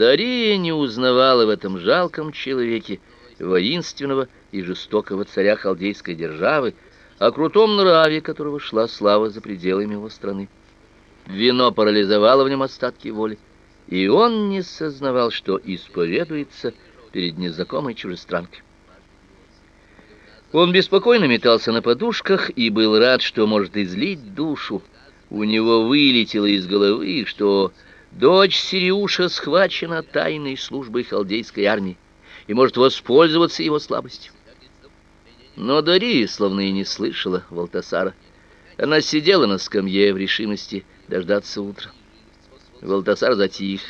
Дария не узнавала в этом жалком человеке воинственного и жестокого царя халдейской державы, о крутом нраве которого шла слава за пределами его страны. Вино парализовало в нем остатки воли, и он не сознавал, что исповедуется перед незнакомой чужестранкой. Он беспокойно метался на подушках и был рад, что может излить душу. У него вылетело из головы, что дочь Сириуша схвачена тайной службой халдейской армии и может воспользоваться его слабостью. Но Дария словно и не слышала Валтасара. Она сидела на скамье в решимости дождаться утра. Валтасар затих,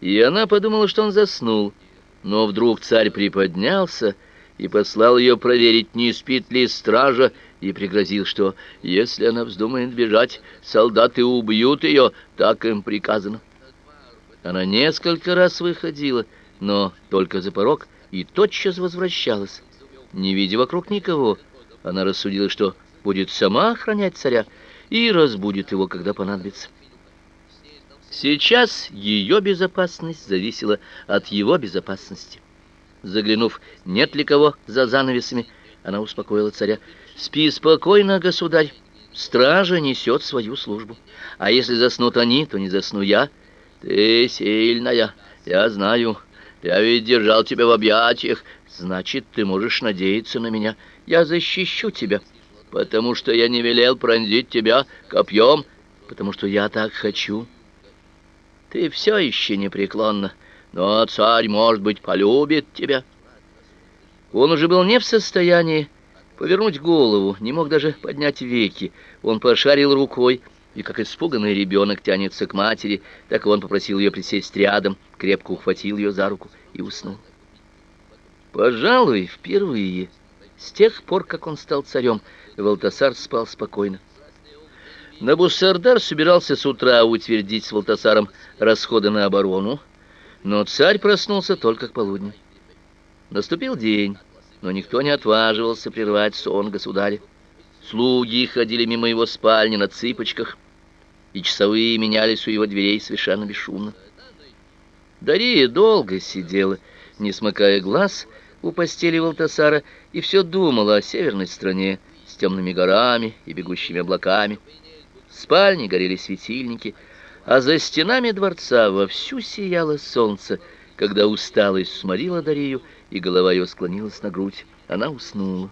и она подумала, что он заснул. Но вдруг царь приподнялся и послал ее проверить, не спит ли стража, и пригрозил, что если она вздумает бежать, солдаты убьют ее, так им приказано. Она несколько раз выходила, но только за порог, и тотчас возвращалась. Не видя вокруг никого, она рассудила, что будет сама охранять царя и разбудит его, когда понадобится. Сейчас ее безопасность зависела от его безопасности. Заглянув, нет ли кого за занавесами, она успокоила царя. «Спи спокойно, государь. Стража несет свою службу. А если заснут они, то не засну я. Ты сильная, я знаю. Я ведь держал тебя в объятиях. Значит, ты можешь надеяться на меня. Я защищу тебя, потому что я не велел пронзить тебя копьем, потому что я так хочу. Ты все еще непреклонна. Но царь, может быть, полюбит тебя. Он уже был не в состоянии повернуть голову, не мог даже поднять веки. Он пошарил рукой, и как испуганный ребенок тянется к матери, так он попросил ее присесть рядом, крепко ухватил ее за руку и уснул. Пожалуй, впервые с тех пор, как он стал царем, Валтасар спал спокойно. Набусардар собирался с утра утвердить с Валтасаром расходы на оборону, но царь проснулся только к полудню. Наступил день, но никто не отваживался прервать сон государя. Слуги ходили мимо его спальни на цыпочках, и часовые менялись у его дверей совершенно бесшумно. Дария долго сидела, не смыкая глаз, у постели Валтасара и все думала о северной стране с темными горами и бегущими облаками. В спальне горели светильники — а за стенами дворца вовсю сияло солнце, когда усталость сморила Дарию, и голова ее склонилась на грудь. Она уснула.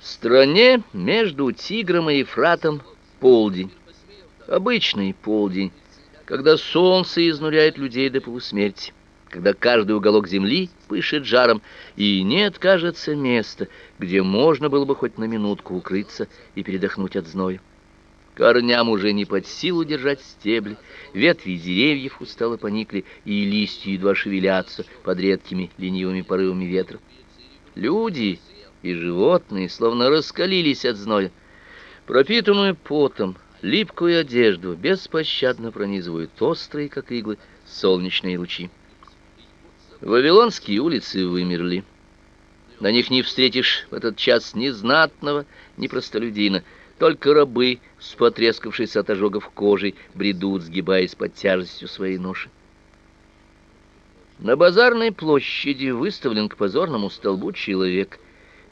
В стране между Тигром и Ефратом полдень. Обычный полдень, когда солнце изнуряет людей до полусмерти, когда каждый уголок земли пышет жаром, и нет, кажется, места, где можно было бы хоть на минутку укрыться и передохнуть от зноя. Корням уже не под силу держать стебли, ветви деревьев устало поникли, и листья едва шевелятся под редкими ленивыми порывами ветра. Люди и животные словно раскалились от зноя. Пропитанную потом, липкую одежду беспощадно пронизывают острые, как иглы, солнечные лучи. Вавилонские улицы вымерли. На них не встретишь в этот час ни знатного, ни простолюдина — только рабы с потрескавшейся от ожогов кожей бредут, сгибаясь под тяжестью своей ноши. На базарной площади выставлен к позорному столбу человек.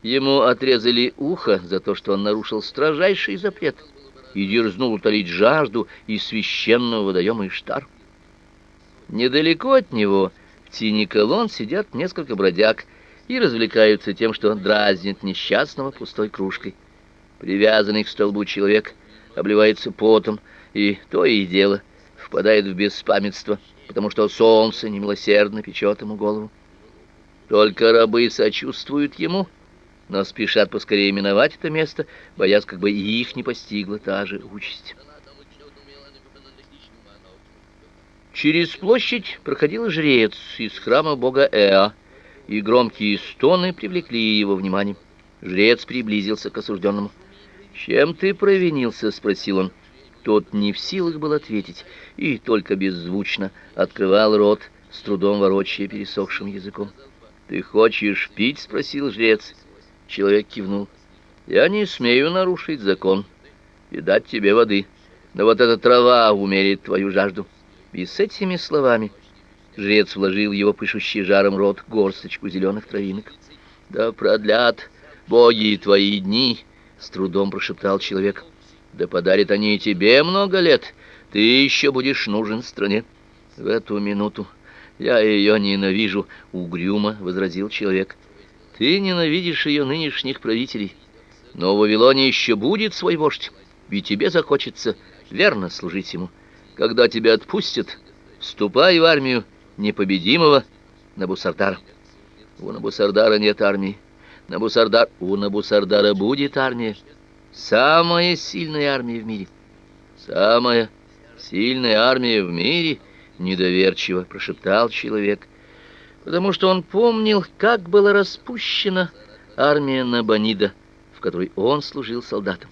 Ему отрезали ухо за то, что он нарушил строжайший запрет и дерзнул утолить жажду из священного водоема Иштар. Недалеко от него, в тени колонн, сидят несколько бродяг и развлекаются тем, что дразнит несчастного пустой кружкой. Привязанный к столбу человек обливается потом, и то и дело впадает в беспамятство, потому что солнце немилосердно печет ему голову. Только рабы сочувствуют ему, но спешат поскорее миновать это место, боясь, как бы и их не постигла та же участь. Через площадь проходил жрец из храма бога Эа, и громкие стоны привлекли его внимание. Жрец приблизился к осужденному. «Чем ты провинился?» — спросил он. Тот не в силах был ответить и только беззвучно открывал рот, с трудом ворочая пересохшим языком. «Ты хочешь пить?» — спросил жрец. Человек кивнул. «Я не смею нарушить закон и дать тебе воды, но вот эта трава умерит твою жажду. И с этими словами жрец вложил его пышущий жаром рот горсточку зеленых травинок. «Да продлят боги твои дни!» — с трудом прошептал человек. «Да подарят они и тебе много лет. Ты еще будешь нужен стране». В эту минуту я ее ненавижу, — угрюмо возразил человек. Ты ненавидишь ее нынешних правителей, но в Вавилоне еще будет свой вождь, ведь тебе захочется верно служить ему. Когда тебя отпустят, вступай в армию непобедимого Набусардара. У Набусардара нет армии. Набусардар, у Набусардара будет армия. Самая сильная армия в мире. Самая сильная армия в мире, недоверчиво прошептал человек, потому что он помнил, как была распущена армия Набонида, в которой он служил солдатом.